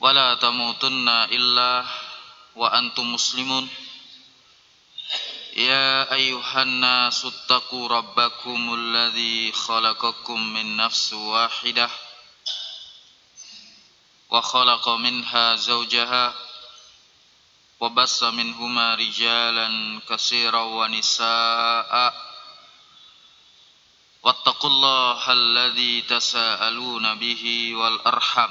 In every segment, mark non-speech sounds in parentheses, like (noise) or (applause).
ولا تموتن إلا وأنتم مسلمون يا أيها الناس اتقوا ربكم الذي خلقكم من نفس واحدة وخلق منها زوجها وبس منهما رجالا كثيرا ونساء واتقوا الله الذي تساءلون به والأرحم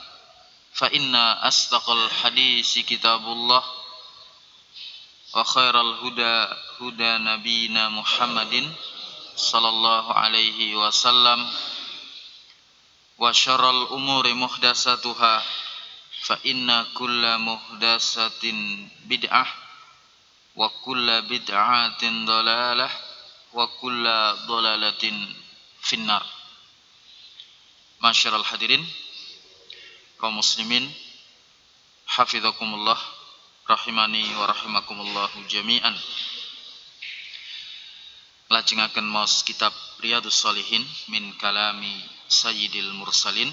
فإن أصدق الحديث كتاب الله وخير الهدى هدى نبينا محمد صلى الله عليه وسلم وشر الأمور محدثاتها فإن كل محدثة بدعة وكل بدعة ضلالة وكل ضلالة في النار Masyarul hadirin kaum muslimin hafizakumullah rahimani wa rahimakumullah jami'an. Lajengaken maos kitab Riyadus Salihin min kalami Sayyidil Mursalin.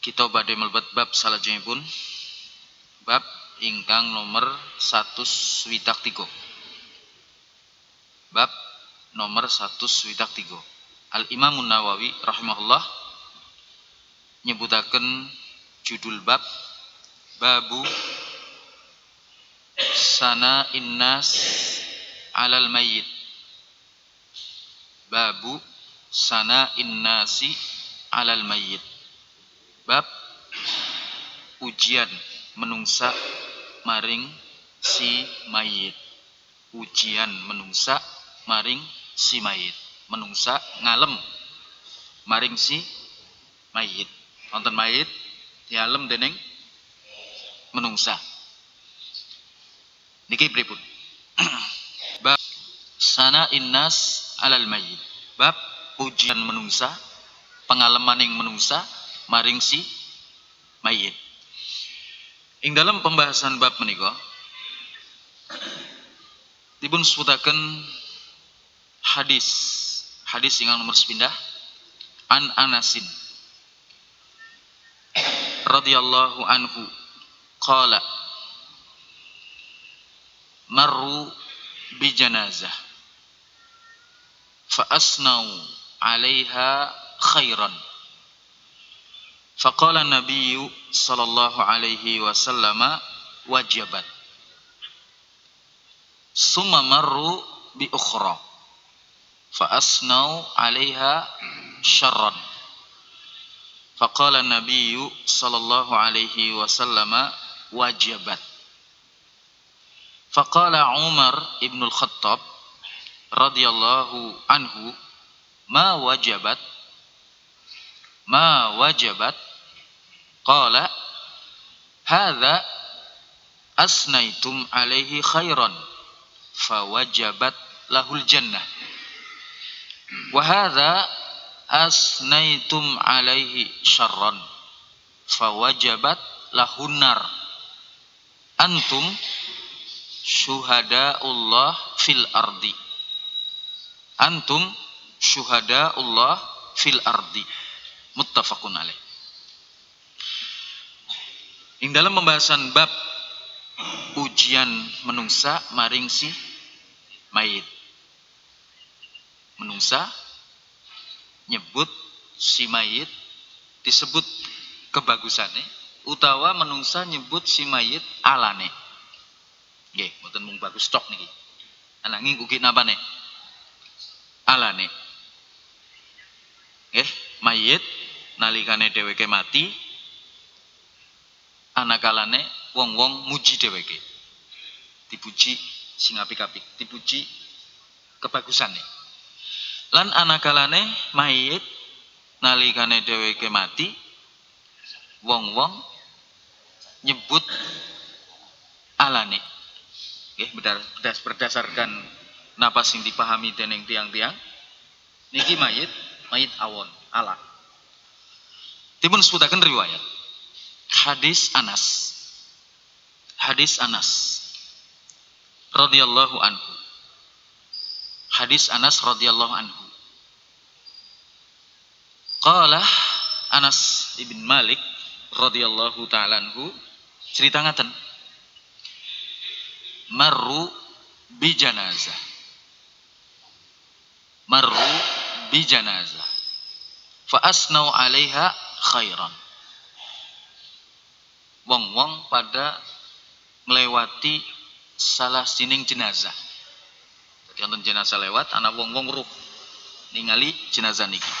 Kita badhe mlebet bab salajengipun. Bab ingkang nomor 163 bab nomor 163 Al Imam Nawawi rahimahullah nyebutaken judul bab babu sana innas alal mayyit babu sana innasi alal mayyit bab ujian menungsa maring si mayit. Ujian menungsa maring si mayit. Menungsa ngalem maring si mayit wonten mayit dialem dening menungsa. Niki pripun? (clears throat) Bab sana innas alal mayit bab ujian menungsa pengalemaning menungsa maring si mayit ing dalam pembahasan bab menika (clears throat) dipun sebutaken hadis hadis ingkang nomor sepindah an Anasin radhiyallahu anhu. Qala marru bi janazah fa asnau 'alaiha khairan. Faqala nabiyyu sallallahu alaihi wasallam wajabat. Summa marru bi ukhra fa asnau 'alaiha syarran faqala nabiyyu sallallahu alaihi wasallam wajabat faqala Umar ibn al-Khattab radhiyallahu anhu ma wajabat ma wajabat qala hadza asnaitum alaihi khairan fawajabat lahul jannah wa hadza asnaitum alaihi syarran fawajabat lahun nar antum syuhadaullah fil ardi. Antum syuhadaullah fil ardi. Muttafaqun alaih. Ing dalam pembahasan bab ujian menungsa maring si mayit. Menungsa nyebut si mayit disebut kebagusannya utawa menungsa nyebut si mayit alane. Nggih mboten mung bagus tok niki. Ananging ugi napane? Alane. Nggih mayit nalikane dheweke mati anakalane wong-wong muji dheweke. Dipuji sing apik-apik dipuji kebagusane lan anakalane mayit nalikane dheweke mati wong-wong nyebut alane. Nggih bedas berdasarkan napa sing dipahami dening tiang-tiang niki mayit mayit awon ala. Dipun sebutaken riwayat. Hadis Anas. Hadis Anas. Radhiyallahu anhu hadis Anas radhiyallahu anhu. Qala Anas ibn Malik radhiyallahu taala anhu cerita ngaten. Marru bi janazah marru bi janazah fa asnau 'alaiha khairan. Wong-wong pada melewati salah sining jenazah wonten jenazah lewat anak wong-wong ruh ningali jenazah niki.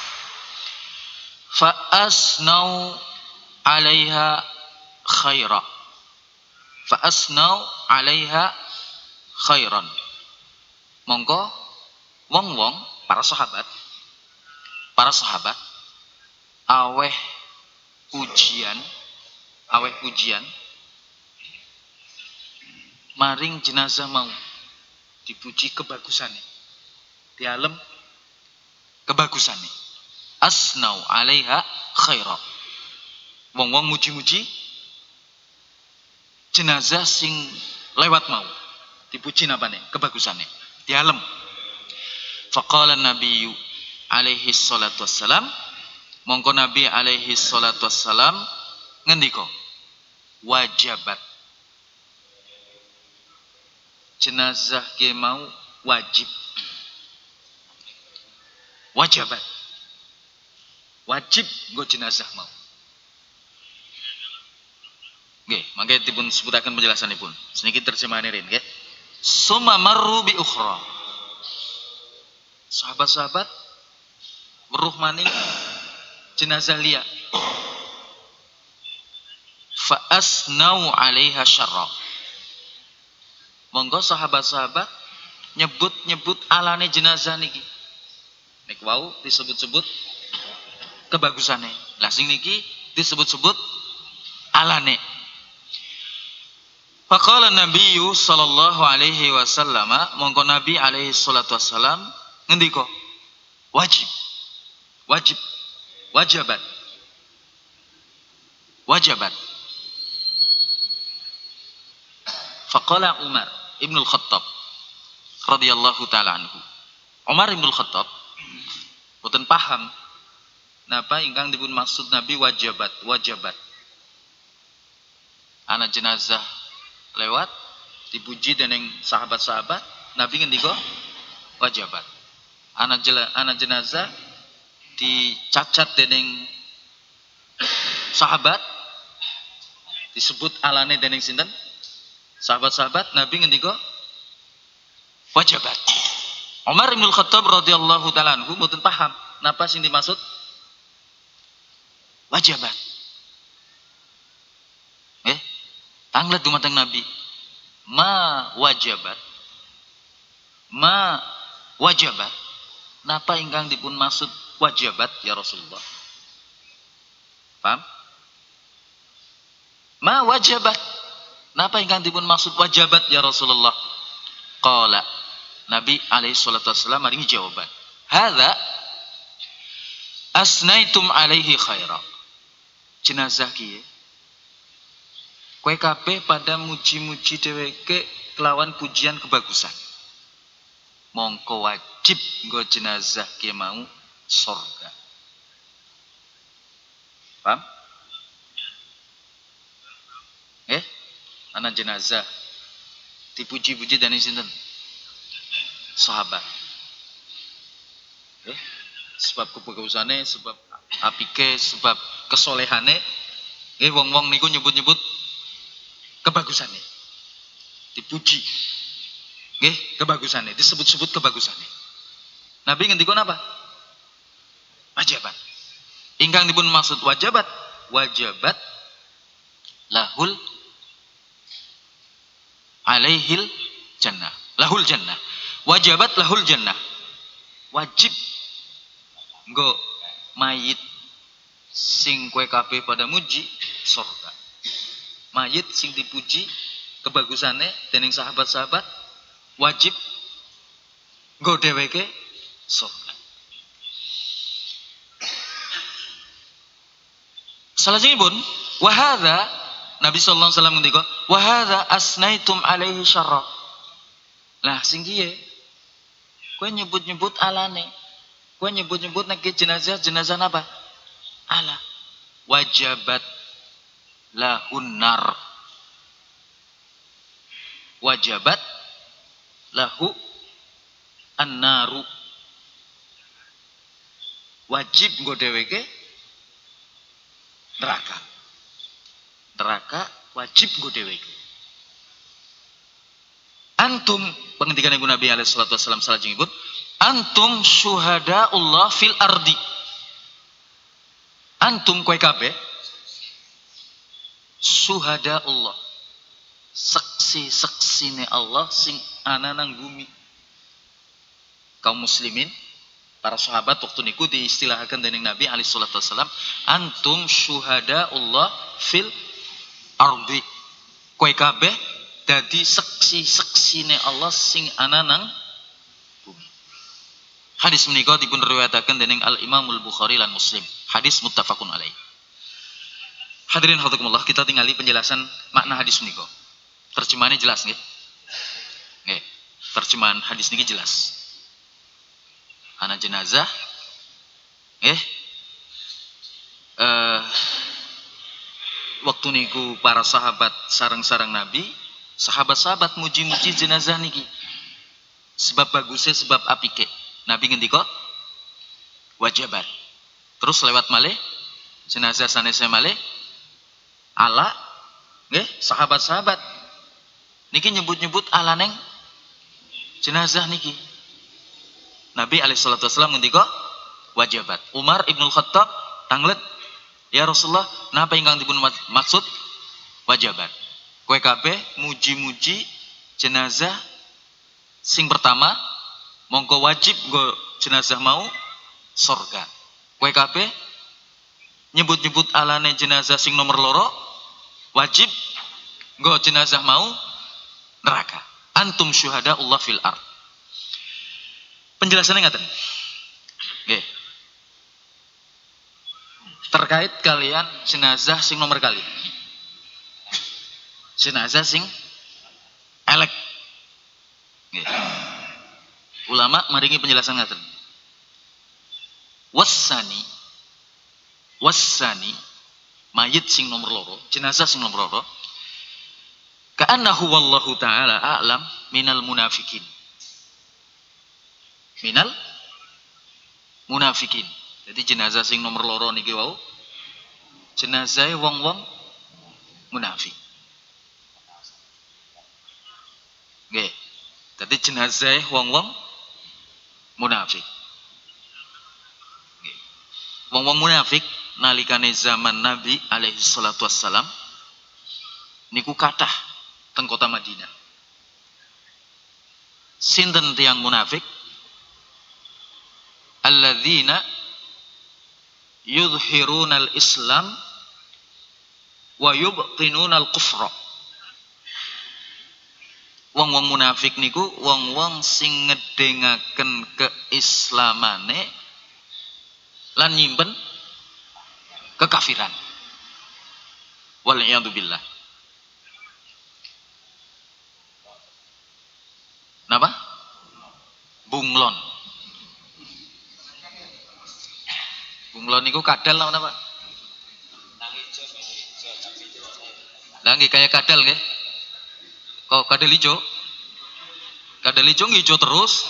Fa asnau 'alaiha khaira. Fa asnau 'alaiha khairan. Monggo wong-wong para sahabat para sahabat aweh ujian aweh ujian maring jenazah mau dipuji kebagusannya di alam kebagusannya asnau alaiha khaira. Wong-wong muji-muji jenazah sing lewat mau. Dipuji nih kebagusannya di alam. Faqala nabiyyu alaihi salatu wassalam mongko nabi alaihi salatu wassalam ngendiko wajabat jenazah ke mau wajib wajabat wajib go jenazah mau Nggih, mangke dipun sebutaken penjelasanipun. Sedikit terjemahan nggih. Suma marru bi ukhra. Sahabat-sahabat weruh maning jenazah liya. Fa asnau 'alaiha syarra. Monggo sahabat-sahabat nyebut-nyebut alane jenazah niki. Nek wau disebut-sebut kebagusane. Lah sing niki disebut-sebut alane. Faqala Nabi sallallahu alaihi wasallam mongko Nabi alaihi salatu wasallam ngendika wajib wajib wajabat wajabat Faqala Umar Ibnul Khattab radhiyallahu taala anhu. Umar Ibnul Khattab boten paham napa ingkang dipun maksud Nabi wajabat wajabat. Anak jenazah lewat dipuji dening sahabat-sahabat Nabi ngendika wajabat. Anak jenazah dicacat dening sahabat disebut alane dening sinten sahabat-sahabat Nabi ngendika wajabat Umar bin Khattab radhiyallahu taala anhu mboten paham napa sing dimaksud wajabat Tanglet dumateng Nabi. Ma wajabat. Ma wajabat. Napa ingkang dipun maksud wajabat ya Rasulullah? Paham? Ma wajabat. Napa ingkang dipun maksud wajabat ya Rasulullah? Qala. Nabi alaihi salatu wassalam maringi jawaban. Hadza asnaitum alaihi khaira. Jenazah kiye Kowe kabeh pada muji-muji dheweke kelawan pujian kebagusan. Mongko wajib nggo jenazah ki mau surga. Paham? Eh? Anak jenazah dipuji-puji dan sinten? Sahabat. Eh? Sebab kebagusane, sebab apike, sebab kesolehane, eh wong-wong niku nyebut-nyebut kebagusannya. Dipuji. Nggih, kebagusannya, disebut-sebut kebagusannya. Nabi ngendikon apa? Wajabat. Ingkang dipun maksud wajabat, wajabat lahul alaihil jannah. Lahul jannah. Wajabat lahul jannah. Wajib nggo mayit sing kue kabeh pada muji surga mayit sing dipuji kebagusannya dening sahabat-sahabat wajib nggo dheweke surga. Salajengipun wa hadza Nabi sallallahu alaihi wasallam ngendika wa hadza asnaitum alaihi syarra. Lah sing kiye kowe nyebut-nyebut alane. Kowe nyebut-nyebut nek jenazah jenazah apa? Ala. Wajabat lahun nar wajabat lahu an-naru wajib nggo dheweke neraka neraka wajib nggo dheweke antum pengendikan Ibu Nabi alaihi salatu wasallam salajengipun antum syuhada Allah fil ardi. Antum kowe kabeh suhada Allah saksi-saksine Allah sing ana nang bumi. Kaum muslimin para sahabat waktu niku diistilahkan dening Nabi alaihi salatu wasallam antum syuhada Allah fil ardi kowe kabeh dadi saksi-saksine Allah sing ana nang bumi hadis menika dipun riwayataken dening Al Imamul Bukhari lan Muslim hadis muttafaqun alaih Hadirin hadikumullah, kita tinggali penjelasan makna hadis menika. Terjemahannya jelas nggih? Nggih. Terjemahan hadis niki jelas. Anak jenazah nggih. Waktu niku para sahabat sarang-sarang Nabi, sahabat-sahabat muji-muji jenazah niki. Sebab bagusnya sebab apike. Nabi ngendika wajabat. Terus lewat malih jenazah sanese malih ala nggih sahabat-sahabat niki nyebut-nyebut ala neng jenazah niki Nabi alaihi salatu wasallam ngendika wajabat Umar ibnul Khattab tanglet ya Rasulullah napa ingkang dipun maksud wajabat kowe kabeh muji-muji jenazah sing pertama mongko wajib go jenazah mau kowe kabeh nyebut-nyebut alane jenazah sing nomor loro wajib go jenazah mau neraka. Antum syuhada Allah fil ard. Penjelasannya ngaten. Nggih. Terkait kalian jenazah sing nomor kali. Jenazah sing elek. Ulama maringi penjelasan ngaten. Wasani wasani mayit sing nomor loro, jenazah sing nomor loro. Ka'annahu wallahu taala a'lam minal munafikin. Minal munafikin. Jadi jenazah sing nomor loro niki wau jenazah wong-wong munafik. Nggih. Jadi jenazah wong-wong munafik. Wong-wong munafik nalikane zaman Nabi alaihi salatu wassalam niku kathah teng kota Madinah. Sinten tiang munafik? Alladzina yudhirunal Islam wa yubtinunal kufra. Wong-wong munafik niku wong-wong sing ngedengaken keislamane lan nyimpen kekafiran. Wal billah. Napa? Bunglon. Kalau niku kadal apa Pak? Lah nggih kayak kadal nggih. Kok kadal hijau? Kadal hijau hijau terus.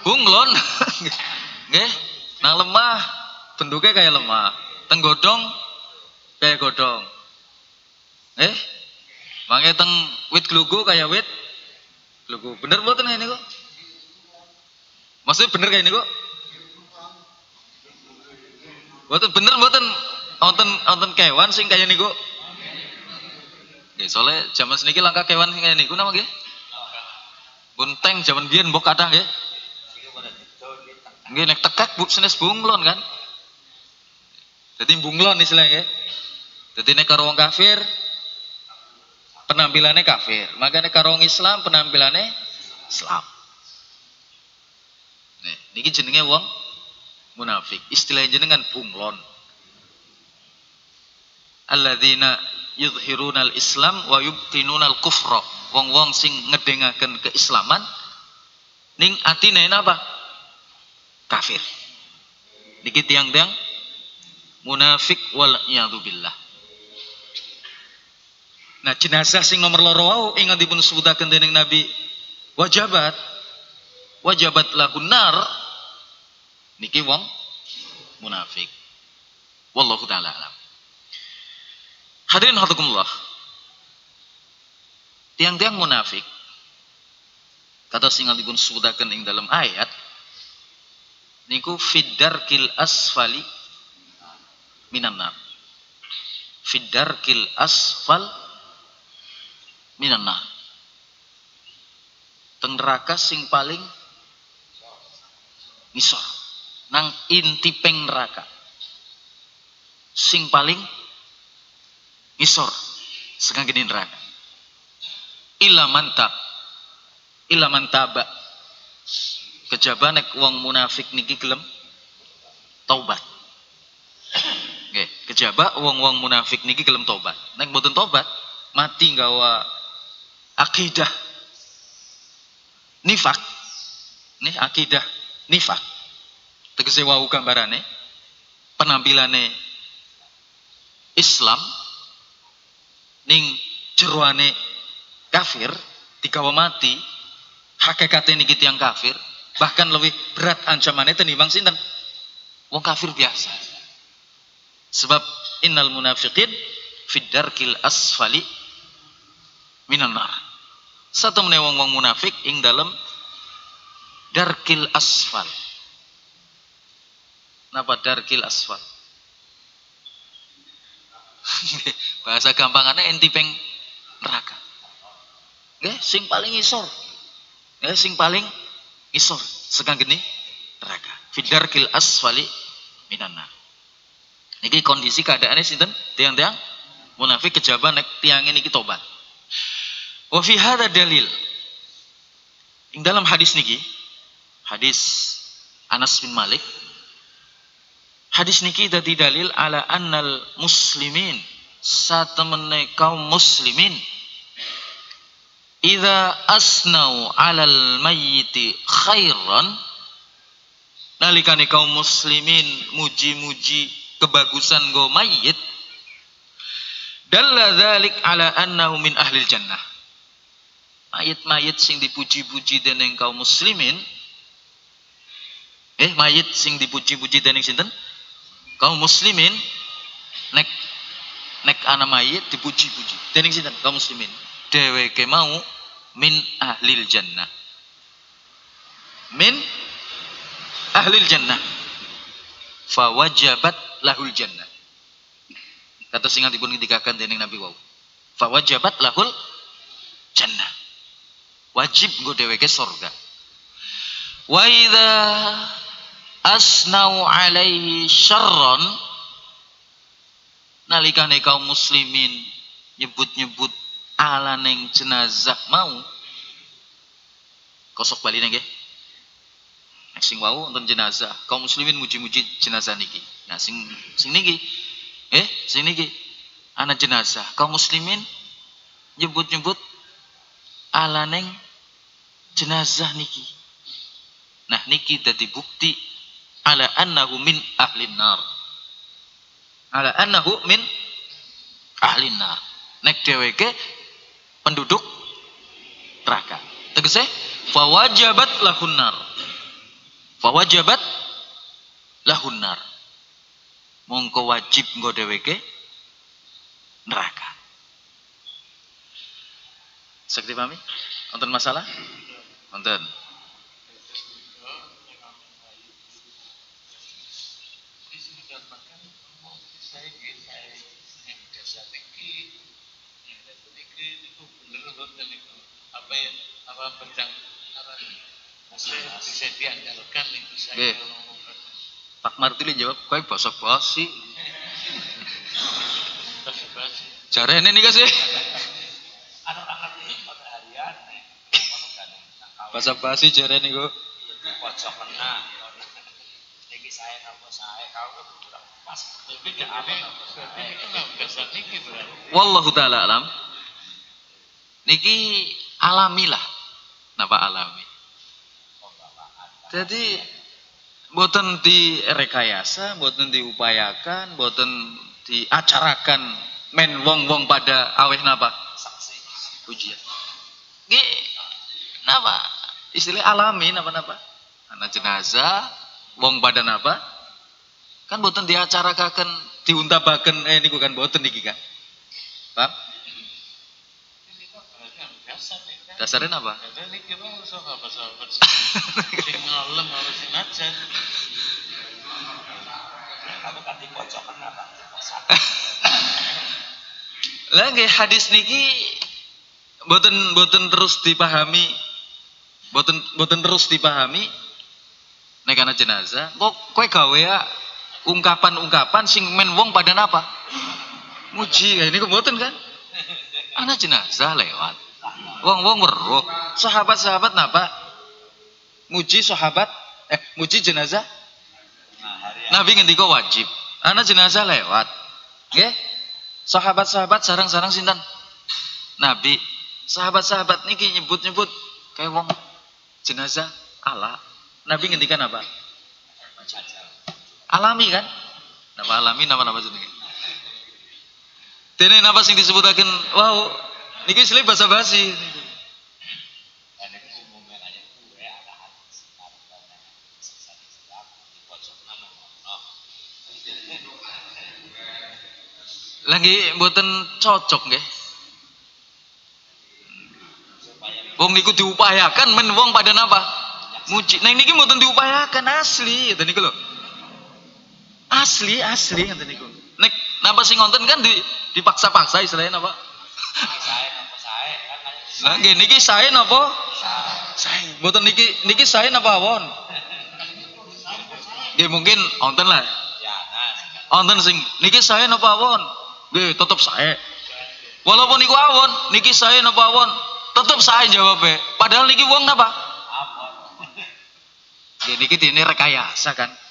Bunglon. (laughs) Nggih. Nang lemah bentuknya kayak lemah. Teng godong kayak godong. Eh? Mangke teng wit glugu kayak wit glugu. Bener mboten ini kok? Maksudnya bener kayak ini kok? Mboten bener mboten wonten wonten kewan sing kaya niku. Nggih, soalnya zaman seniki langka kewan sing kaya niku napa nggih? Bunteng zaman biyen mbok kathah nggih. Nggih nek tekak bu senes bunglon kan. Jadi bunglon istilahnya nggih. Jadi nek karo wong kafir penampilannya kafir. Makanya karo wong Islam penampilannya Islam. Nih, niki jenenge wong munafik. Istilah jenengan bunglon. Alladzina yudhiruna al-islam wa yubtinuna al-kufra. Wong-wong sing ngedengaken keislaman ning atine napa? Kafir. Niki tiang-tiang munafik wal billah. Nah jenazah sing nomor loro wau ingat dipun sebutaken dening Nabi wajabat wajabat lagun nar niki wong munafik. Wallahu taala alam. Hadirin hadikumullah. Tiang-tiang munafik kata singal dipun sebutaken ing dalam ayat niku kil asfali minan nar. kil asfal minan nar. Teng neraka sing paling ngisor nang inti peng neraka. Sing paling ngisor sekarang gini neraka. Ila mantap ila mantaba kejaba wong munafik niki gelem taubat. Oke, kejaba wong-wong munafik niki gelem tobat. Nek mboten tobat, mati gawa akidah. Nifak. Nih akidah. Nifak tegese wau gambarane penampilane Islam ning jeroane kafir digawa mati hakikate niki tiyang kafir bahkan lebih berat ancamannya tenimbang sinten? Wong kafir biasa. Sebab innal munafiqin fid darkil asfali minan nar. Satu wong wong munafik ing dalam darkil asfal Napa darkil asfal? (laughs) Bahasa gampangannya entipeng neraka. Nggih, sing paling isor. Ya, sing paling isor sekang gini neraka. Fidarkil asfali minana. Niki kondisi keadaannya sinten? Tiang-tiang munafik kejaban nek tiang ini tobat. Wa fi dalil. Ing dalam hadis niki, hadis Anas bin Malik Hadis niki dadi dalil ala annal muslimin satemene kaum muslimin. Idza asnau alal mayyiti khairan nalikane kaum muslimin muji-muji kebagusan go mayit dalla dzalik ala annahu min ahlil jannah. Mayit-mayit sing dipuji-puji dening kaum muslimin eh mayit sing dipuji-puji dening sinten kaum muslimin nek nek anak mayit dipuji-puji. Dening sinten? Kaum muslimin. Dheweke mau min ahlil jannah. Min ahlil jannah. Fawajabat lahul jannah. Kata singa dipun ngendikaken dening Nabi wau. Fawajabat lahul jannah. Wajib nggo dheweke surga wa idza asnau alaihi syarron. Nalikane kaum muslimin nyebut-nyebut ala neng jenazah mau. Kosok bali nggih. Nek sing wau wonten jenazah kaum muslimin muji-muji jenazah niki. Nah sing sing niki eh sing niki anak jenazah. Kaum muslimin nyebut-nyebut ala neng jenazah niki. Nah niki dadi bukti ala annahu min ahlin nar. Ala annahu min ahlin nar. Nek dheweke penduduk neraka. Tegese fawajabat lahun nar. Fawajabat lahun nar. Mongko wajib nggo dheweke neraka. Sakti pahami? Wonten masalah? Wonten. apa ya apa pedang apa maksudnya bisa diandalkan itu saya Nggih. Pak Martili jawab, Jarene nih sih. anak-anak ini nih kalau Basa basi jarene niku. pojok kena ini saya nama saya kau kurang pas tapi ini berarti ini nggak biasa niki berarti Wallahu taala alam. Niki alamilah. Napa alami? Jadi boten direkayasa, boten diupayakan, boten diacarakan men wong-wong pada aweh napa? saksi Ujian. Nggih napa? Istilah alami napa-napa? Anak jenazah wong pada napa? Kan boten diacarakaken, diuntabaken eh niku kan boten niki kan. Paham? kan Dasarnya apa? Lah nggih hadis niki boten boten terus dipahami boten boten terus dipahami nek ana jenazah kok kowe gawe ya ungkapan-ungkapan sing men wong pada napa? Muji niku boten kan? Ana jenazah lewat. Wong-wong weruh. Sahabat-sahabat napa? Muji sahabat eh muji jenazah? Nabi ngendika wajib. Ana jenazah lewat. Nggih? Sahabat-sahabat sarang-sarang sinten? Nabi. Sahabat-sahabat niki nyebut-nyebut kayak wong jenazah ala. Nabi ngendikan apa alami kan napa alami napa napa jenenge dene napa sing disebutaken wow niki istilih basa basi nama lagi mboten cocok nggih Wong niku diupayakan men wong pada napa? Muji. Nah niki mboten diupayakan asli ngoten niku lho. Asli, asli ngoten niku. Nek napa sing ngonten kan di, dipaksa-paksa istilahnya napa? saya apa saya kan Lah nggih niki sae napa? Sae. Mboten niki niki sae napa awon? Nggih mungkin wonten lah. ya nah Wonten sing niki sae napa awon? Nggih tetep sae. Walaupun niku awon, niki sae napa awon? Tetep sae jawabnya. Padahal niki wong napa? apa (laughs) Ya niki dene rekayasa kan.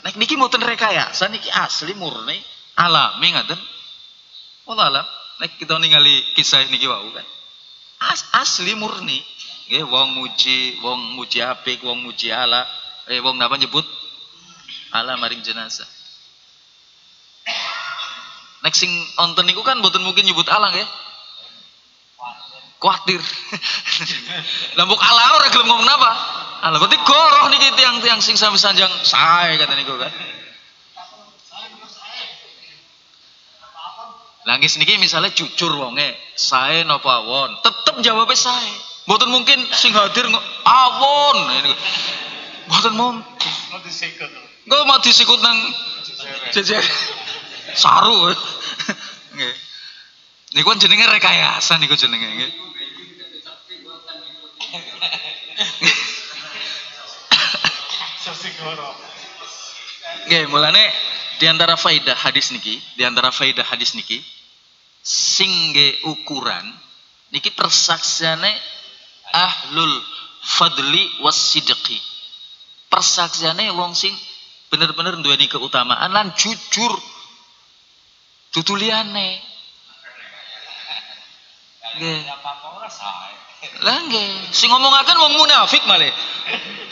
Nek niki mboten rekayasa niki asli murni alami ngaten. Wallah alam. Nek kita ningali kisah niki wau kan. As, asli murni. Nggih wong muji, wong muji apik, wong muji ala, eh wong napa nyebut ala maring jenazah. Nek sing onten niku kan mboten mungkin nyebut ala nggih. Kuatir. (laughs) Lambuk ala ora gelem ngomong napa? Ala berarti goroh niki tiang-tiang sing sami sanjang sae kata niku kan. Langis niki misalnya jujur wonge, sae napa awon? Tetep jawabnya sae. Mboten mungkin sing hadir awon. Ini. Mboten mungkin. mau disikut Engko mau disikut nang jejer. Saru. Nggih. Niku kan jenenge rekayasa niku jenenge nggih. (laughs) Nggih, mulane di antara faidah hadis niki, di antara faidah hadis niki sing nggih ukuran niki persaksiane ahlul fadli was sidqi. Persaksiane wong sing bener-bener duweni keutamaan lan jujur. Dudu liyane. Nggih. Lah nggih, sing ngomongaken wong munafik malih.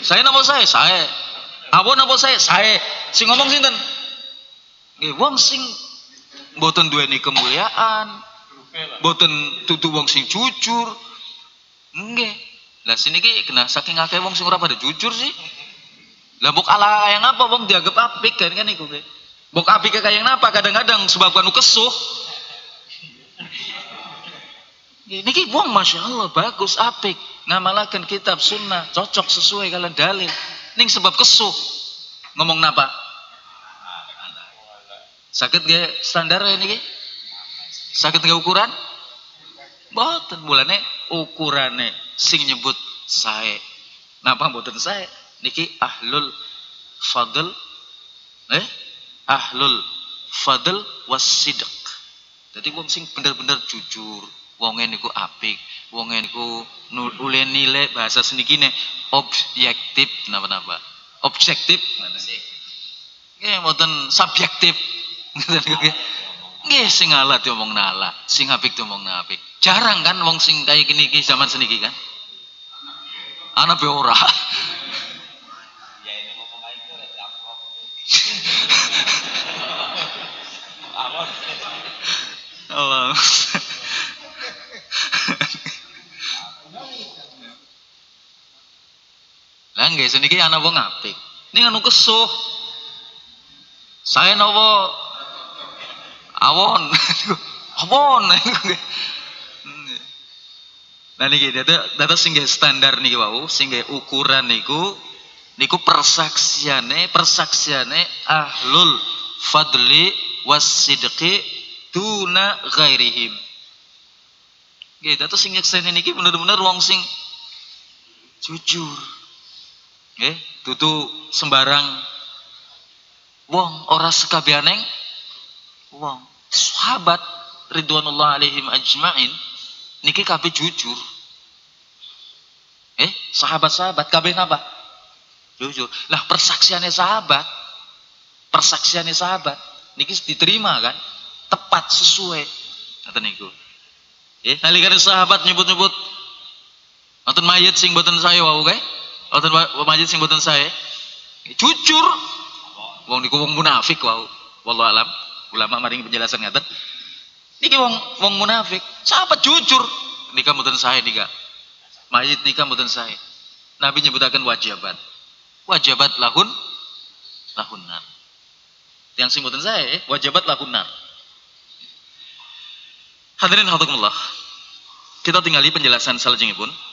Saya nama saya, saya. Awon apa saya? Saya. Sing ngomong sinten? Nggih, wong sing mboten duweni kemuliaan, mboten tutu wong sing jujur. Nggih. Lah sini ki kena saking akeh wong sing ora pada jujur sih. Lah mbok ala yang apa wong dianggap apik kan kan iku nggih. Mbok apik kayak apa kadang-kadang sebab kanu kesuh. Ini ki wong masya Allah bagus apik ngamalakan kitab sunnah cocok sesuai kalian dalil. Ning sebab kesuh ngomong napa? Sakit gak standar ini ki? Sakit gak ukuran? Boten mulane ukurane sing nyebut saya. Napa boten saya? Niki ahlul fadl eh ahlul fadl wasidq. Jadi wong sing bener-bener jujur, wong niku apik, wong niku nule nilai bahasa sedikine objektif napa-napa. Objektif? Nggih mboten subjektif. Nggih sing alat diomong nala, sing apik diomong apik. Jarang kan wong sing kaya gini ki zaman seniki kan? Ana be ora. (laughs) Ya ini ngomong aja itu rek jangkok. Awon. Allah. Lah nggih seniki ana wong apik. Ning anu kesuh. Saya nopo awon. (laughs) awon. Nah niki data data sing standar niki wau, sing ukuran niku niku persaksiane persaksiane ahlul fadli wasidqi tuna ghairihim. Nggih, data sing nyekseni niki bener-bener wong sing jujur. Nggih, tutu sembarang wong ora sekabianeng wong. Sahabat ridwanullah alaihim ajmain niki kabeh jujur. Eh, sahabat-sahabat kabeh napa? Jujur. Lah persaksiannya sahabat, persaksiannya sahabat niki diterima kan? Tepat sesuai. Ngoten niku. Eh, nalika sahabat nyebut-nyebut wonten mayit sing boten saya wau kae. Wonten mayit sing boten saya. Jujur. Wong niku wong munafik wau. Wallahu alam. Ulama maring penjelasan ngaten. Niki wong wong munafik. Sahabat jujur. Nika mboten saya nika. Mayit nika mboten saya. Nabi nyebutaken wajibat. Wajibat lahun lahunan. Yang sing mboten saya eh, wajibat lahunan. Hadirin hadiratullah. Kita tinggali penjelasan salajengipun. Oke.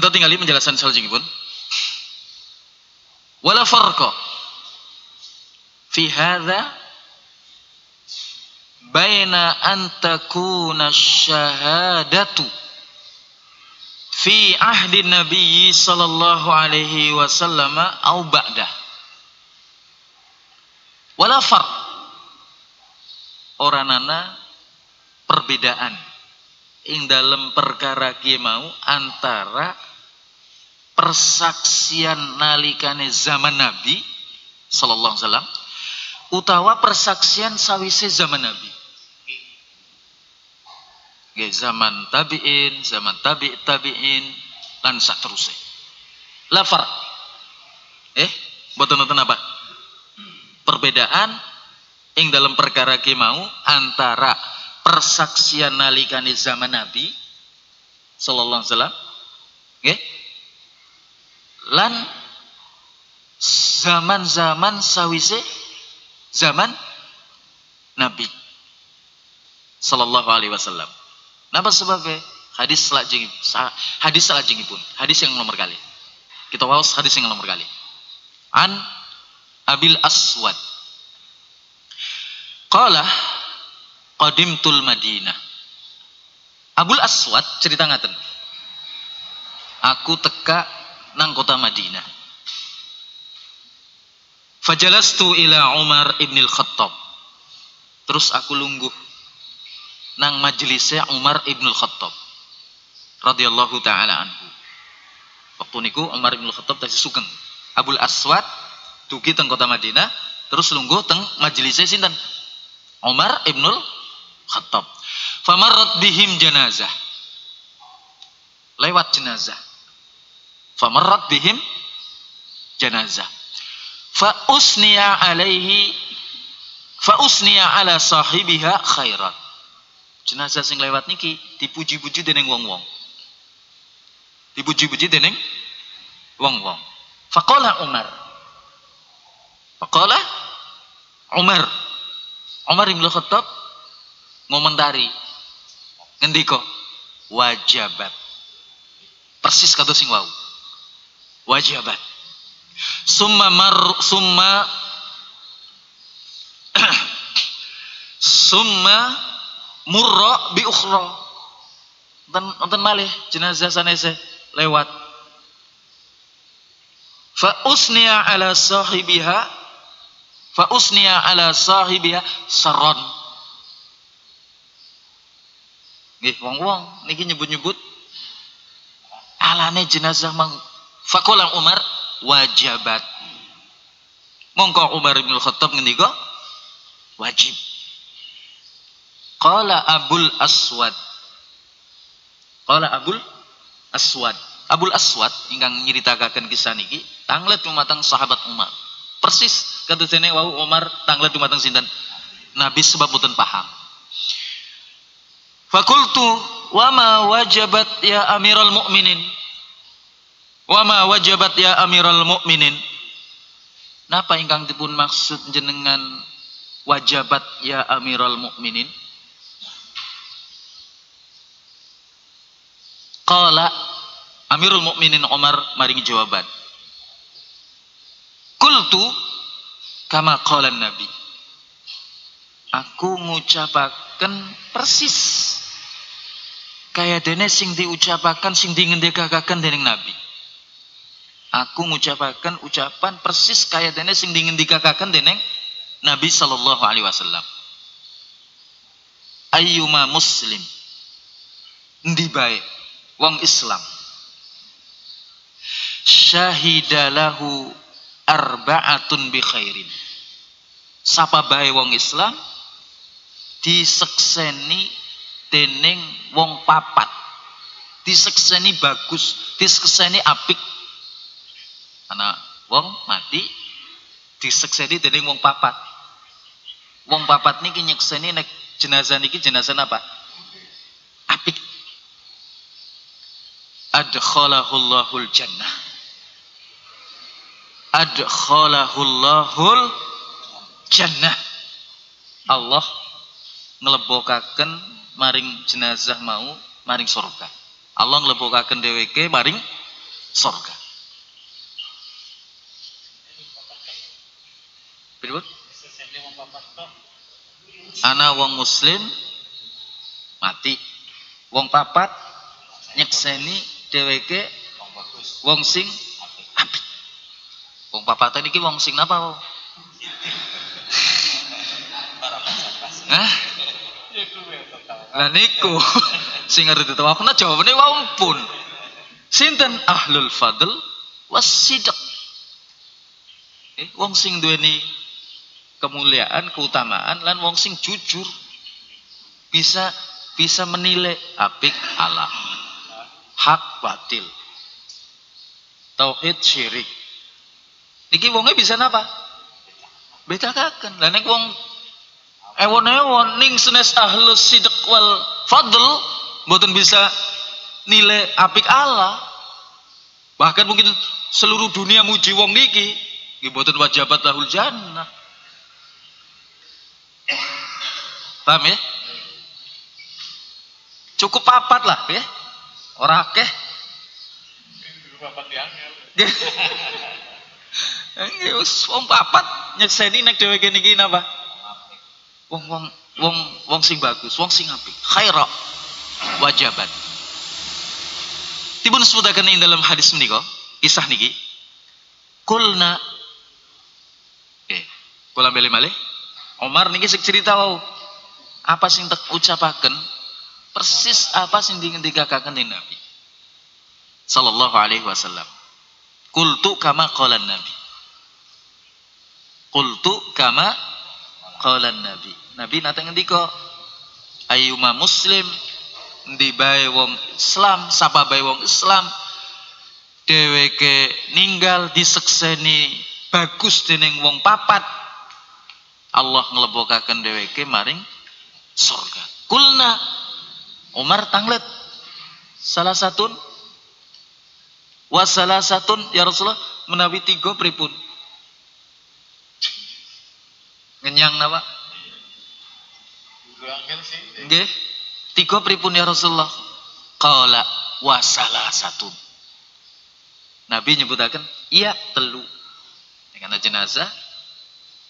Kita tinggali penjelasan salajengipun. Wala farqa fi hadza baina an takuna syahadatu fi ahdi Nabi sallallahu alaihi wasallam au ba'dah wala far oranana perbedaan ing dalam perkara kieu mau antara persaksian nalikane zaman Nabi sallallahu alaihi wasallam utawa persaksian sawise zaman Nabi Nggih, zaman tabi'in, zaman tabi' tabi'in lan saterusé. Lafar. Eh, mboten nonton apa? Perbedaan ing dalam perkara ki mau antara persaksian nalikane zaman Nabi sallallahu alaihi wasallam nggih lan zaman-zaman sawise zaman Nabi sallallahu alaihi wasallam. Napa sebabnya? Hadis selajeng hadis selajengipun, hadis yang nomor kali. Kita waos hadis yang nomor kali. An Abil Aswad. Qala qadimtul Madinah. Abul Aswad cerita ngaten. Aku teka nang kota Madinah. Fajalastu ila Umar ibn al-Khattab. Terus aku lungguh nang majelisnya Umar ibn al-Khattab radhiyallahu taala anhu. Waktu niku Umar ibn al-Khattab tadi sugeng. Abul Aswad dugi teng kota Madinah terus lungguh teng majelisnya sinten? Umar ibn al-Khattab. Famarrat bihim janazah. lewat jenazah. Famarrat bihim jenazah. Fa usniya alaihi fa usniya ala sahibiha khairat. Jenazah sing lewat niki dipuji-puji dening wong-wong. Dipuji-puji dening wong-wong. Faqala Umar. Faqala Umar. Umar bin Khattab ngomentari ngendika wajabat. Persis kata sing wau. Wajabat. Summa mar summa (clears throat) summa murra bi ukhra. Wonten wonten malih jenazah sanese lewat. Fa usniya ala sahibiha fa usniya ala sahibiha saron. Nggih wong-wong niki nyebut-nyebut alane jenazah mang Fakola Umar wajabat. Mongko Umar bin Khattab ngendika wajib. Qala Abul Aswad. Qala Abul Aswad. Abul Aswad ingkang nyeritakaken kisah niki tanglet dumateng sahabat Umar. Persis kadosene wau Umar tanglet dumateng sinten? Nabi sebab boten paham. Fakultu wa ma wajabat ya Amirul Mukminin? Wa ma wajabat ya Amirul Mukminin? Napa ingkang dipun maksud jenengan wajabat ya Amirul Mukminin? Qala Amirul Mukminin Umar maringi jawaban. Kultu kama qala Nabi. Aku ngucapaken persis kaya dene sing diucapaken sing dingendikakaken dening Nabi. Aku ngucapaken ucapan persis kaya dene sing dingendikakaken dening Nabi sallallahu alaihi wasallam. Ayyuma muslim ndi bae wong Islam syahidalahu arba'atun bi khairin. Sapa bae wong Islam disekseni dening wong papat. Disekseni bagus, disekseni apik. Ana wong mati disekseni dening wong papat. Wong papat niki nyekseni nek jenazah niki jenazah apa? Apik. Adkhalahullahul jannah. Adkhalahullahul jannah. Allah ngelebokaken maring jenazah mau maring surga. Allah ngelebokaken dheweke maring surga. Pripun? Ana wong muslim mati. Wong papat nyekseni dheweke wong sing apik. Wong papat niki wong sing napa? Hah? Lah niku sing ngerti itu aku jawabane wong pun. Sinten ahlul fadl wasidq. Eh, wong sing duweni kemuliaan, keutamaan lan wong sing jujur bisa bisa menilai apik Allah. Hak batil. Tauhid syirik. Niki wonge bisa napa? Bedakaken. Lah nek wong ewon-ewon ning senes ahlus sidq wal fadl mboten bisa nilai apik Allah. Bahkan mungkin seluruh dunia muji wong niki nggih mboten wajabat lahul jannah paham ya cukup papat lah ya ora akeh wis wong papat nyekseni nek dheweke niki napa? Wong wong wong wong sing bagus, wong sing apik. Khaira wajabat. Dipun sebutaken ing dalam hadis menika, kisah niki. Kulna Eh, kula beli malih. Omar niki sing cerita wau. Apa sing tak ucapaken persis apa sing dingendikakaken dening Nabi sallallahu alaihi wasallam. Kultu kama qala Nabi. Kultu kama qala Nabi. Nabi nate ngendika ayyuma muslim ndi bae wong Islam sapa bae wong Islam dheweke ninggal disekseni bagus dening wong papat Allah nglebokaken dheweke maring surga. Kulna Umar tanglet. Salah satun. Wa salah satun ya Rasulullah menawi tiga pripun? Ngenyang napa nggih. Tiga pripun ya Rasulullah? Qala wa salah satun. Nabi nyebutaken iya telu. Dengan jenazah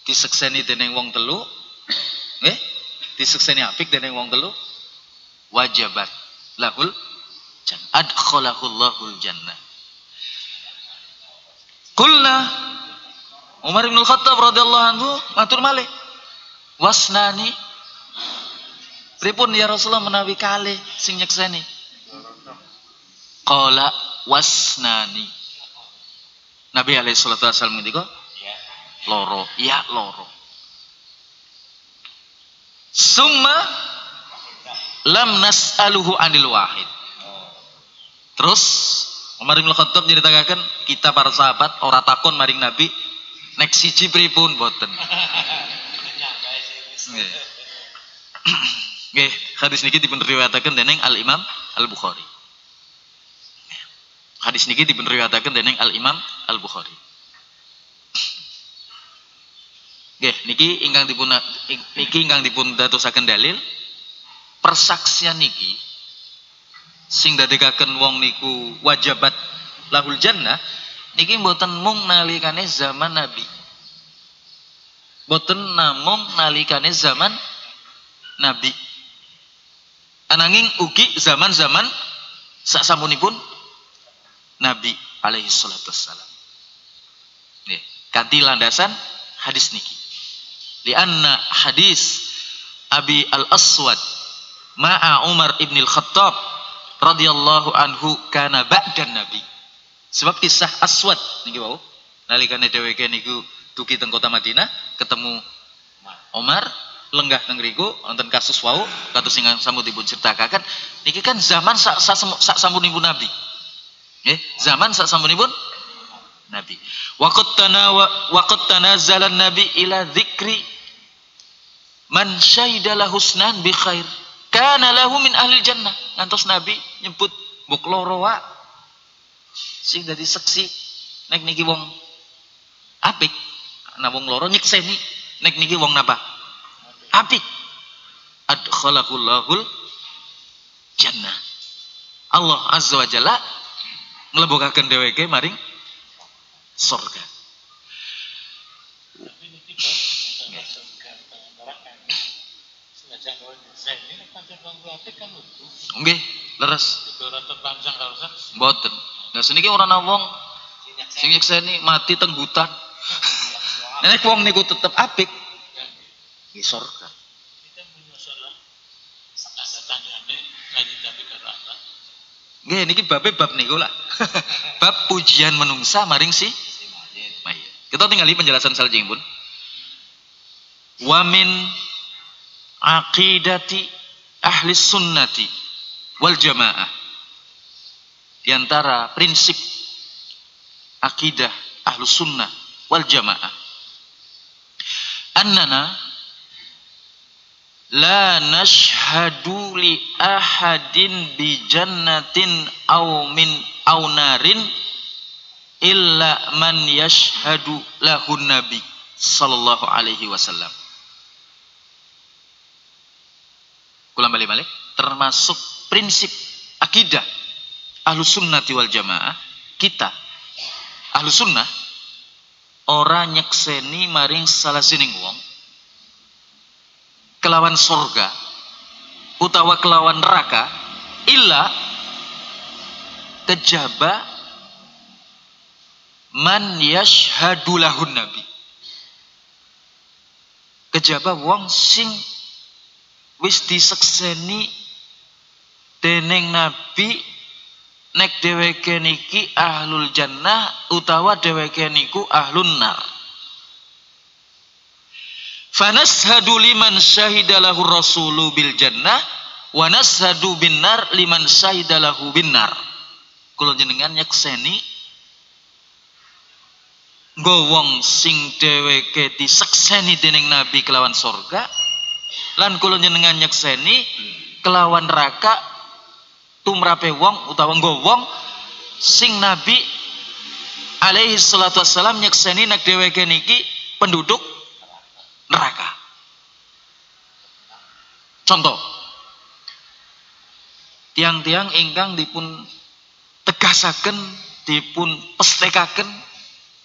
disekseni dening wong telu. Nggih disekseni apik dening wong telu wajabat lahul jannah. Adkhalahul jannah. Kulna Umar bin Khattab radhiyallahu anhu matur malih. Wasnani pripun ya Rasulullah menawi kalih sing nyekseni? Qala wasnani. Nabi alaihi salatu wasallam ngendika? Ya. loro. Ya loro summa lam nas'aluhu anil wahid terus Umar bin Khattab nyritakaken kita para sahabat ora takon maring Nabi nek siji pripun boten. Nggih. Nggih, hadis niki dipun riwayataken dening Al Imam Al Bukhari. Hadis niki dipun riwayataken dening Al Imam Al Bukhari. Nggih, niki ingkang dipun niki ingkang dipun dadosaken dalil persaksian niki sing dadekaken wong niku wajabat lahul jannah niki mboten mung nalikane zaman Nabi. Mboten namung nalikane zaman Nabi. Ananging ugi zaman-zaman saksampunipun Nabi alaihi salatu wassalam. Nih, kanthi landasan hadis niki. Li anna hadis Abi Al-Aswad ma'a Umar ibn Al-Khattab radhiyallahu anhu kana ba'dan Nabi. Sebab kisah Aswad niki wau nalikane dheweke niku dugi teng kota Madinah ketemu Umar lenggah teng riku wonten kasus wau kados sing sampun dipun critakaken niki kan zaman sak sak, sak sampunipun Nabi. Nggih, zaman sak sampunipun Nabi. Waqat tanawa waqat tanazala Nabi ila dzikri man syahida husnan bi khair. Kana lahu min ahli jannah. Ngantos Nabi nyebut mbok loro wa sing dadi seksi nek niki wong apik. Ana wong loro nyekseni nek niki wong napa? Apik. Adkhalahullahul jannah. Allah azza wa jalla nglebokaken dheweke maring surga ini saya ini nggih leres. Mboten. Nah seniki ora ana wong sing nyekseni mati teng hutan. (laughs) Nek wong niku tetep apik. Nggih surga nggih niki babe bab niku lah. (laughs) Bab pujian menungsa maring si kita tinggali penjelasan saljengipun wa min aqidati ahli sunnati wal jamaah. Di antara prinsip akidah ahlu sunnah wal jamaah. Annana la nashhadu li ahadin bi jannatin aw min aw narin illa man yashhadu lahu nabi sallallahu alaihi wasallam. Kulang balik-balik termasuk prinsip akidah ahlu sunnati wal jamaah kita ahlu sunnah orang nyekseni maring salah sining wong kelawan sorga utawa kelawan neraka illa kejaba man yashhadu lahun nabi kejaba wong sing wis disekseni dening nabi nek dheweke niki ahlul jannah utawa dheweke niku ahlun nar fanashhadu liman syahida lahu rasulu bil jannah wa nashadu binar liman syahidalahu binar. Kula jenengan nyekseni nggo wong sing dheweke disekseni dening nabi kelawan sorga lan kula jenengan nyekseni kelawan neraka tumrape wong utawa nggo wong sing nabi alaihi salatu wassalam nyekseni nek dheweke niki penduduk neraka. Contoh, tiang-tiang ingkang dipun tegasaken, dipun pestekaken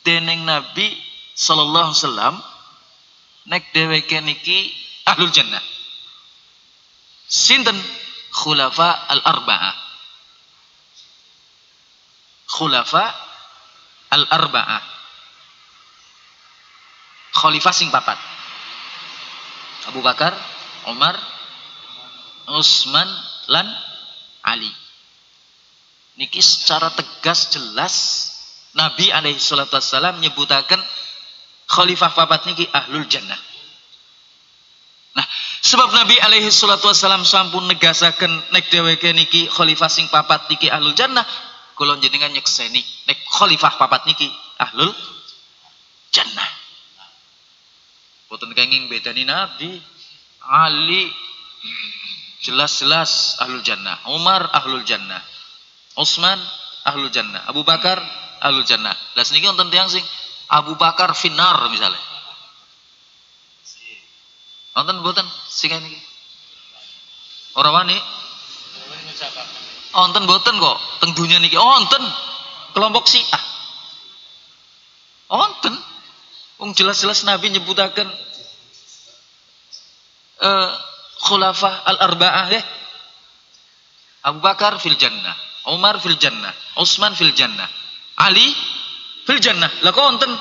dening Nabi sallallahu alaihi wasallam nek dheweke niki ahlul jannah. Sinten khulafa al-arba'ah. Khulafa al-arba'ah. Khalifah sing papat. Abu Bakar, Umar, Utsman lan Ali. Niki secara tegas jelas Nabi alaihi salatu wassalam nyebutaken khalifah papat niki ahlul jannah. Nah, sebab Nabi alaihi salatu wassalam sampun negasaken nek dheweke niki khalifah sing papat niki ahlul jannah, kula jenengan nyekseni nek khalifah papat niki ahlul jannah. Boten kenging bedani Nabi. Ali jelas-jelas ahlul jannah. Umar ahlul jannah. Utsman ahlul jannah. Abu Bakar ahlul jannah. Lah seniki wonten tiyang sing Abu Bakar finar misalnya. Wonten boten sing niki? Ora wani? Wonten boten kok teng dunya niki. Wonten kelompok Syiah. Wonten. Wong jelas-jelas Nabi nyebutaken uh, khulafah al-arba'ah ya. Abu Bakar fil jannah, Umar fil jannah, Utsman fil jannah, Ali fil jannah. Lah kok wonten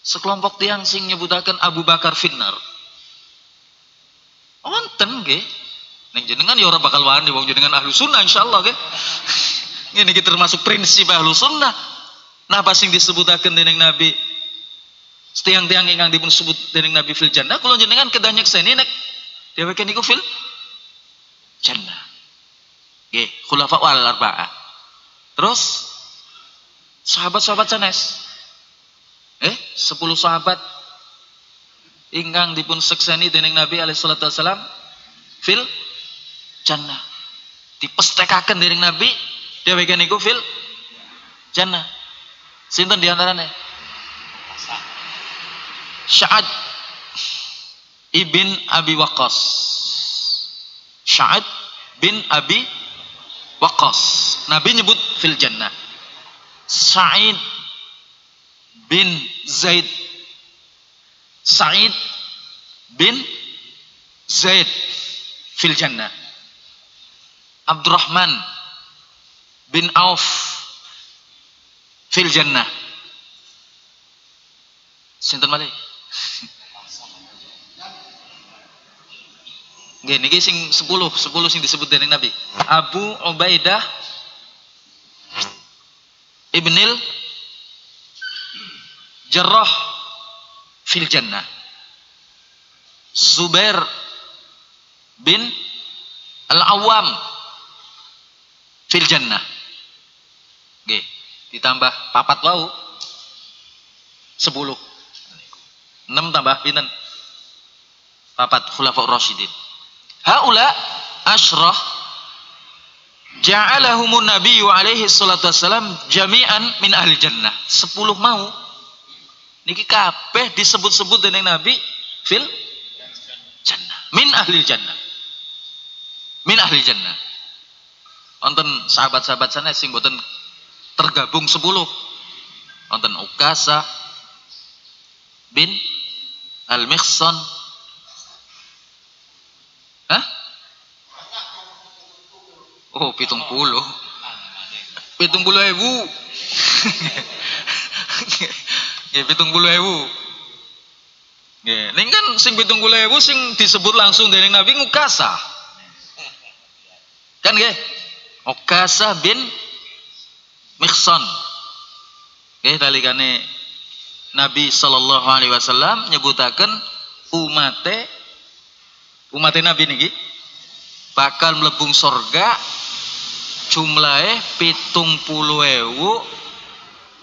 sekelompok tiang sing nyebutaken Abu Bakar finnar. Wonten nggih. Ning jenengan ya ora bakal wani wong jenengan ahlu sunnah insyaallah nggih. (laughs) Ini kita termasuk prinsip ahlu sunnah. Napa sing disebutaken dening Nabi Setiang-tiang ingkang dipun sebut dening Nabi fil jannah kula jenengan kedah nyekseni nek dheweke niku fil jannah. Nggih, khulafa wal. Terus sahabat-sahabat sanes. Eh, 10 sahabat ingkang dipun sekseni dening Nabi alaihi salatu wasalam fil jannah. Dipestekaken dening Nabi dheweke niku fil jannah. Sinten di antarane? Sya'ad ibn Abi Waqqas. Sya'ad bin Abi Waqqas. Nabi nyebut fil jannah. Sa'id bin Zaid. Sa'id bin Zaid fil jannah. Abdurrahman bin Auf fil jannah. Sinten malih? Nggih niki sing 10, 10 sing disebut dening Nabi. Abu Ubaidah Ibnil Jarrah fil jannah. Zubair bin Al-Awwam fil jannah. Nggih, ditambah papat wau 10. 6 tambah pinten? Papat khulafaur rasyidin. Haula asyrah ja'alahumun nabiyyu alaihi salatu wassalam jami'an min ahli jannah. 10 mau niki kabeh disebut-sebut dening Nabi fil jannah. Min ahli jannah. Min ahli jannah. Wonten sahabat-sahabat sana sing boten tergabung 10. Wonten Ukasa bin Al-Mikhsan Hah? Oh, pitung puluh. Pitung puluh ewu. (laughs) Ya, pitung puluh ewu. Ini kan sing pitung puluh ewu sing disebut langsung dari Nabi Mukasa. Kan ya? Mukasa bin Mikhsan. Ya, talikane Nabi sallallahu alaihi wasallam nyebutaken umate umate Nabi niki bakal melebung sorga jumlahnya pitung puluh ewu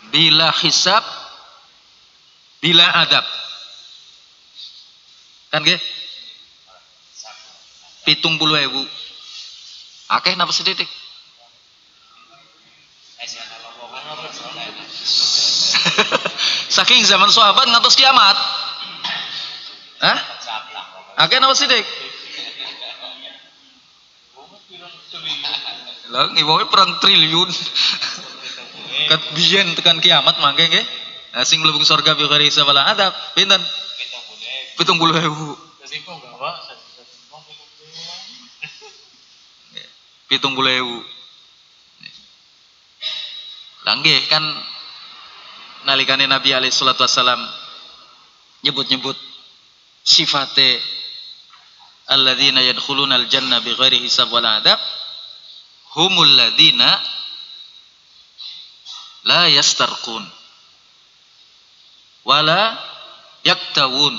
bila hisab bila adab. Kan ge pitung puluh ewu. Akeh napa sedikit (laughs) saking zaman sahabat ngantos kiamat. Hah? Akeh napa? Lah ngiwowe perang triliun. Kat biyen tekan kiamat mangke nggih. Nah, sing mlebu surga bi ghairi hisab wala adab pinten? 70.000. Pitung puluh ewu. Langgih kan nalikane Nabi alaihi salatu wassalam nyebut-nyebut sifate alladzina yadkhuluna al-jannah bighairi hisab wala adab humul ladzina la yastarqun wala yaktawun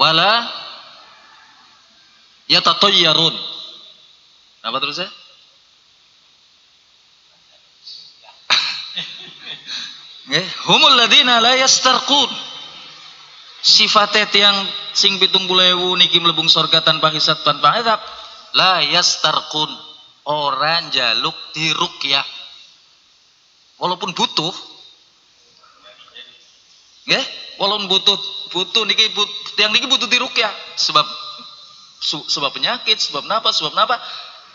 wala yatatayyarun apa terusnya Nggih, (laughs) humul ladzina la yastarqun. Sifate tiang sing pitung ewu niki mlebung surga tanpa hisab tanpa adab. La yastarqun. Orang jaluk diruqyah. Walaupun butuh. Nggih, walaupun butuh butuh niki but, tiang niki butuh diruqyah sebab su, sebab penyakit, sebab napa, sebab napa.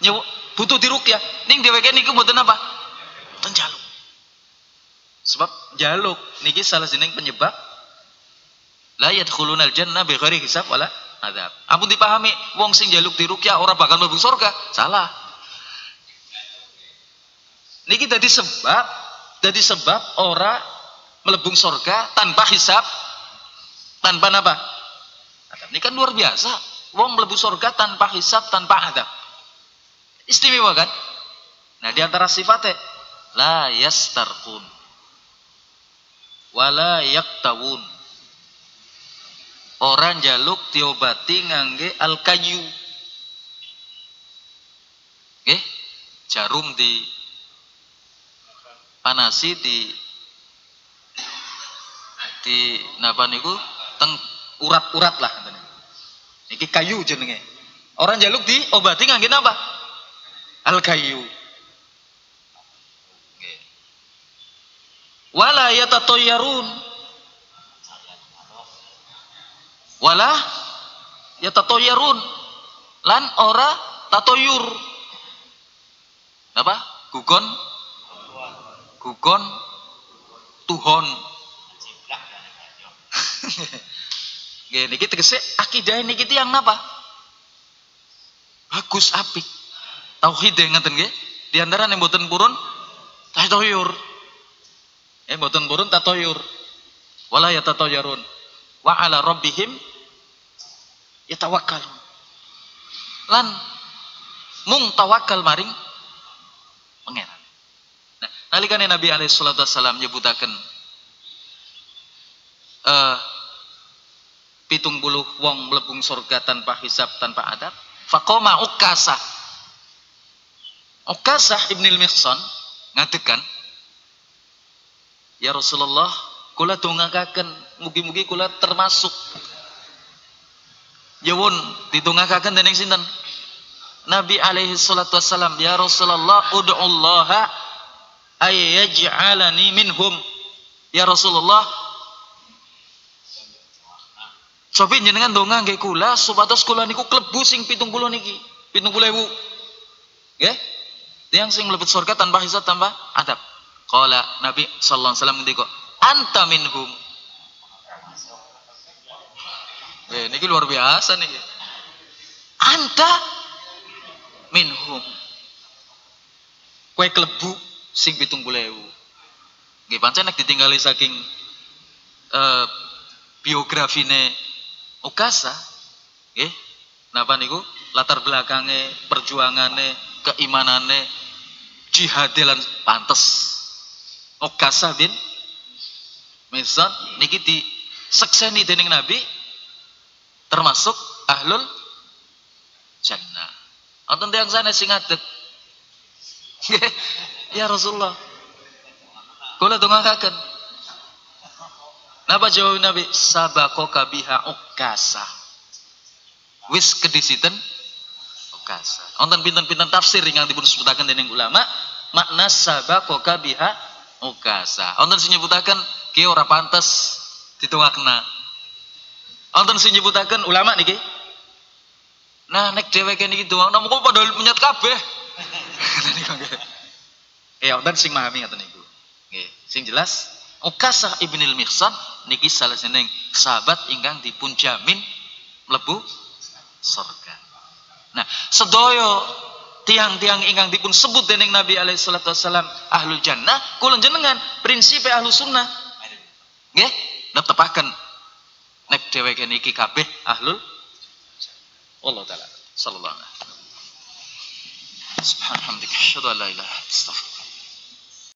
Nyew, butuh diruqyah. Ning dheweke niku mboten apa? Tenjaluk. Sebab jaluk niki salah jeneng penyebab la yadkhulunal jannah bighairi hisab wala adab. Ampun dipahami wong sing jaluk diruqyah ora bakal mlebu surga. Salah. Niki dadi sebab dadi sebab ora melebung surga tanpa hisab tanpa apa? Adab. Ini kan luar biasa. Wong mlebu surga tanpa hisab tanpa adab. Istimewa kan? Nah, di antara sifatnya la yastarqun wala yaktawun orang jaluk diobati ngangge al kayu eh jarum di panasi di di napa niku? Teng urat-urat lah niki kayu jenenge. Orang jaluk diobati ngangge napa? Al kayu wala yatatayyarun wala yatatayyarun lan ora tatoyur apa gugon gugon tuhon Nggih niki tegese akidah niki tiyang napa? Bagus apik. Tauhid ngeten nggih. Di antara yang mboten purun tatoyur. Eh mboten burun tatoyur. Wala yatatoyarun. Wa ala rabbihim yatawakkal. Lan mung tawakal maring pangeran. Nah, nalikane Nabi alaihi salatu wasallam nyebutaken eh uh, pitung buluh wong melebung surga tanpa hisab tanpa adab faqoma ukasah ukasah ibnil mihsan ngadekan Ya Rasulullah, kula dongakaken mugi-mugi kula termasuk. Yawun ditungakaken dening sinten? Nabi alaihi salatu wassalam, ya Rasulullah, ud'ullaha ay yaj'alani minhum. Ya Rasulullah, Sopi jenengan donga nggih kula supados kula niku klebu sing 70 niki, 70.000. Nggih? Tiang sing mlebet surga tanpa hisab tanpa adab. Qala Nabi sallallahu alaihi wasallam ngendika, "Anta minhum." Eh, niki luar biasa nih. Anta minhum. Kue klebu sing pitung bulewu. Nggih pancen nek ditinggali saking uh, biografine Ukasa, nggih. Napa niku? Latar belakangnya, perjuangannya, keimanannya, jihadilan pantes Okasa bin Mihsan niki di sekseni dening Nabi termasuk ahlul jannah. Wonten tiyang sana sing ngadeg. (laughs) Ya Rasulullah. Kula dongakaken. Napa jawab Nabi? Sabakoka biha ukasa. Wis kedisiten ukasa. Wonten pinten-pinten tafsir ingkang dipun sebutaken dening ulama, makna sabakoka biha ukasa. Wonten sing nyebutaken ki ora pantes ditungakna. Wonten sing nyebutaken ulama niki. Nah, nek dheweke niki doang namun kok padha menyat kabeh. Niku (laughs) nggih. Ya, wonten sing memahami ngoten niku. Nggih, sing jelas Ukasah ibnil Mihsan niki salah seneng sahabat ingkang dipun jamin mlebu surga. Nah, sedoyo tiang-tiang ingkang dipun sebut dening Nabi alaihi salatu wasallam ahlul jannah kula jenengan prinsip ahlu sunnah. Nggih, netepaken nek dheweke niki kabeh ahlul Allah taala sallallahu alaihi wasallam. Subhanallah, asyhadu an la ilaha.